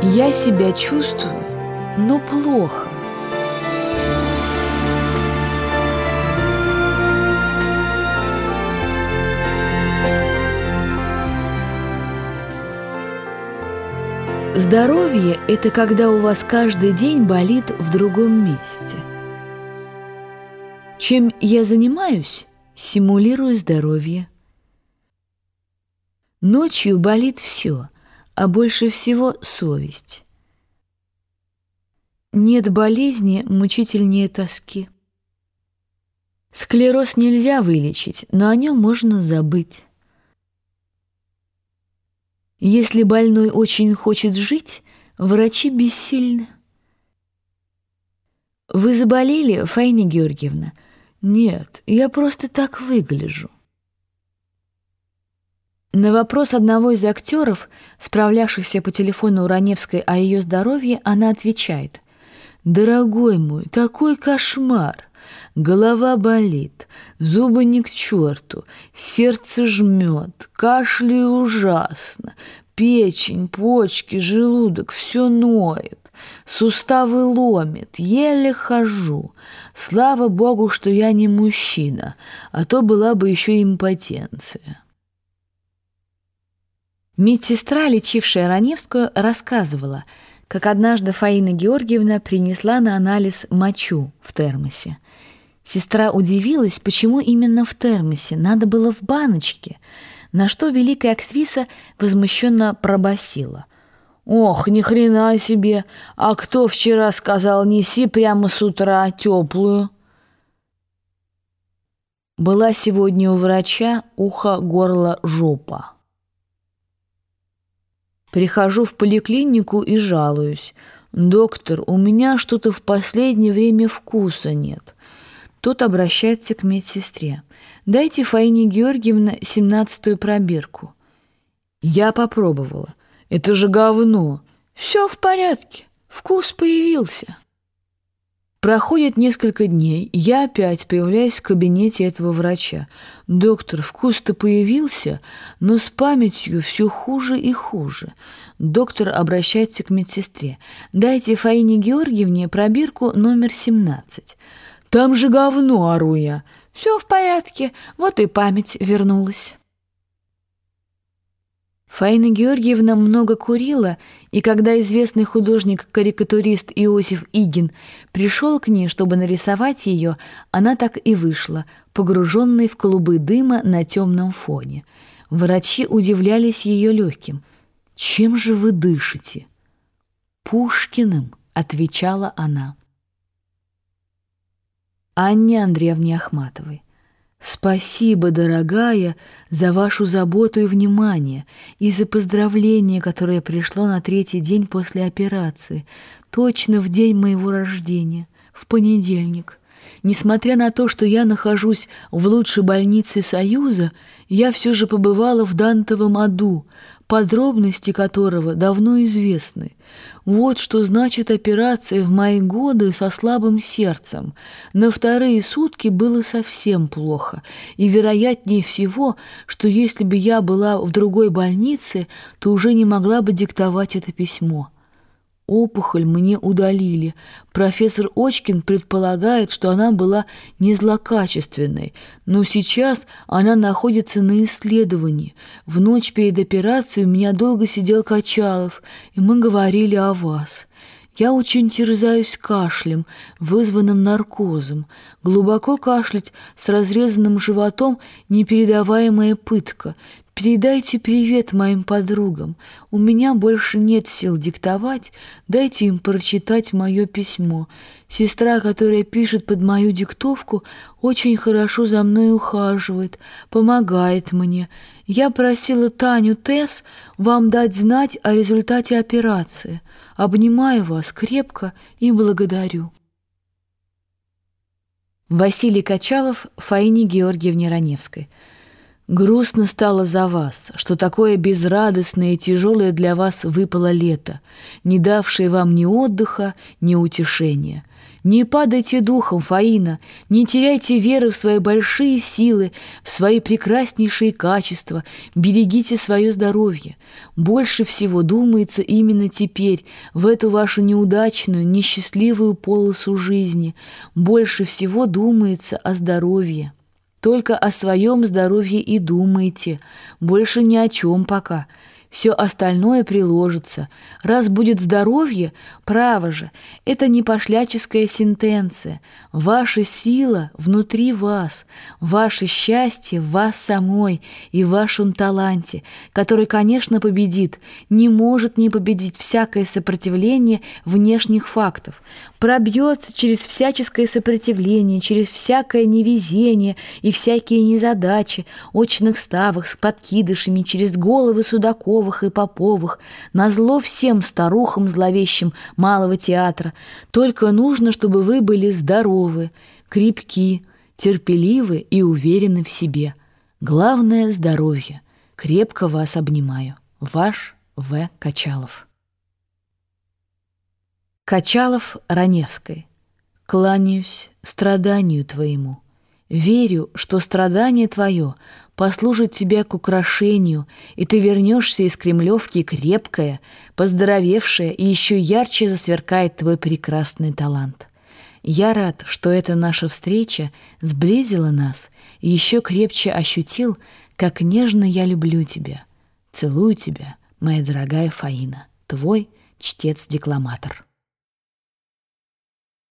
Я себя чувствую, но плохо. Здоровье – это когда у вас каждый день болит в другом месте. Чем я занимаюсь? Симулирую здоровье. Ночью болит все, а больше всего совесть. Нет болезни мучительнее тоски. Склероз нельзя вылечить, но о нем можно забыть. Если больной очень хочет жить, врачи бессильны. Вы заболели, Фаина Георгиевна? Нет, я просто так выгляжу. На вопрос одного из актеров, справлявшихся по телефону у Раневской о ее здоровье, она отвечает. «Дорогой мой, такой кошмар! Голова болит, зубы не к черту, сердце жмет, кашляю ужасно, печень, почки, желудок, все ноет, суставы ломит, еле хожу. Слава богу, что я не мужчина, а то была бы еще импотенция. Медсестра, лечившая Раневскую, рассказывала, как однажды Фаина Георгиевна принесла на анализ мочу в термосе. Сестра удивилась, почему именно в термосе, надо было в баночке, на что великая актриса возмущенно пробасила. «Ох, ни хрена себе! А кто вчера сказал, неси прямо с утра теплую?» Была сегодня у врача ухо, горло, жопа. Прихожу в поликлинику и жалуюсь. «Доктор, у меня что-то в последнее время вкуса нет». Тот обращается к медсестре. «Дайте Фаине Георгиевне семнадцатую пробирку». Я попробовала. «Это же говно!» «Все в порядке. Вкус появился». Проходит несколько дней, я опять появляюсь в кабинете этого врача. Доктор, вкус-то появился, но с памятью все хуже и хуже. Доктор обращается к медсестре. Дайте Фаине Георгиевне пробирку номер 17. Там же говно, ору я. Все в порядке, вот и память вернулась. Фаина Георгиевна много курила, и когда известный художник-карикатурист Иосиф Игин пришел к ней, чтобы нарисовать ее, она так и вышла, погруженной в клубы дыма на темном фоне. Врачи удивлялись ее легким. «Чем же вы дышите?» «Пушкиным», — отвечала она. Анне Андреевне Ахматовой. Спасибо, дорогая, за вашу заботу и внимание, и за поздравление, которое пришло на третий день после операции, точно в день моего рождения, в понедельник. Несмотря на то, что я нахожусь в лучшей больнице Союза, я все же побывала в Дантовом аду, подробности которого давно известны. Вот что значит операция в мои годы со слабым сердцем. На вторые сутки было совсем плохо, и вероятнее всего, что если бы я была в другой больнице, то уже не могла бы диктовать это письмо. Опухоль мне удалили. Профессор Очкин предполагает, что она была не злокачественной, но сейчас она находится на исследовании. В ночь перед операцией у меня долго сидел Качалов, и мы говорили о вас. Я очень терзаюсь кашлем, вызванным наркозом. Глубоко кашлять с разрезанным животом – непередаваемая пытка. Передайте привет моим подругам. У меня больше нет сил диктовать. Дайте им прочитать мое письмо. Сестра, которая пишет под мою диктовку, очень хорошо за мной ухаживает, помогает мне. Я просила Таню Тесс вам дать знать о результате операции. Обнимаю вас крепко и благодарю. Василий Качалов Фаине Георгиевне Раневской. Грустно стало за вас, что такое безрадостное и тяжелое для вас выпало лето, не давшее вам ни отдыха, ни утешения. Не падайте духом, Фаина, не теряйте веры в свои большие силы, в свои прекраснейшие качества, берегите свое здоровье. Больше всего думается именно теперь, в эту вашу неудачную, несчастливую полосу жизни, больше всего думается о здоровье. Только о своем здоровье и думайте, больше ни о чем пока – все остальное приложится. Раз будет здоровье, право же, это не пошляческая сентенция. Ваша сила внутри вас, ваше счастье в вас самой и в вашем таланте, который, конечно, победит, не может не победить всякое сопротивление внешних фактов, пробьется через всяческое сопротивление, через всякое невезение и всякие незадачи, очных ставок с подкидышами, через головы судаков, Петровых и Поповых, назло всем старухам зловещим малого театра. Только нужно, чтобы вы были здоровы, крепки, терпеливы и уверены в себе. Главное – здоровье. Крепко вас обнимаю. Ваш В. Качалов. Качалов Раневской. Кланяюсь страданию твоему. Верю, что страдание твое послужит тебе к украшению, и ты вернешься из Кремлевки крепкая, поздоровевшая и еще ярче засверкает твой прекрасный талант. Я рад, что эта наша встреча сблизила нас и еще крепче ощутил, как нежно я люблю тебя. Целую тебя, моя дорогая Фаина, твой чтец-декламатор.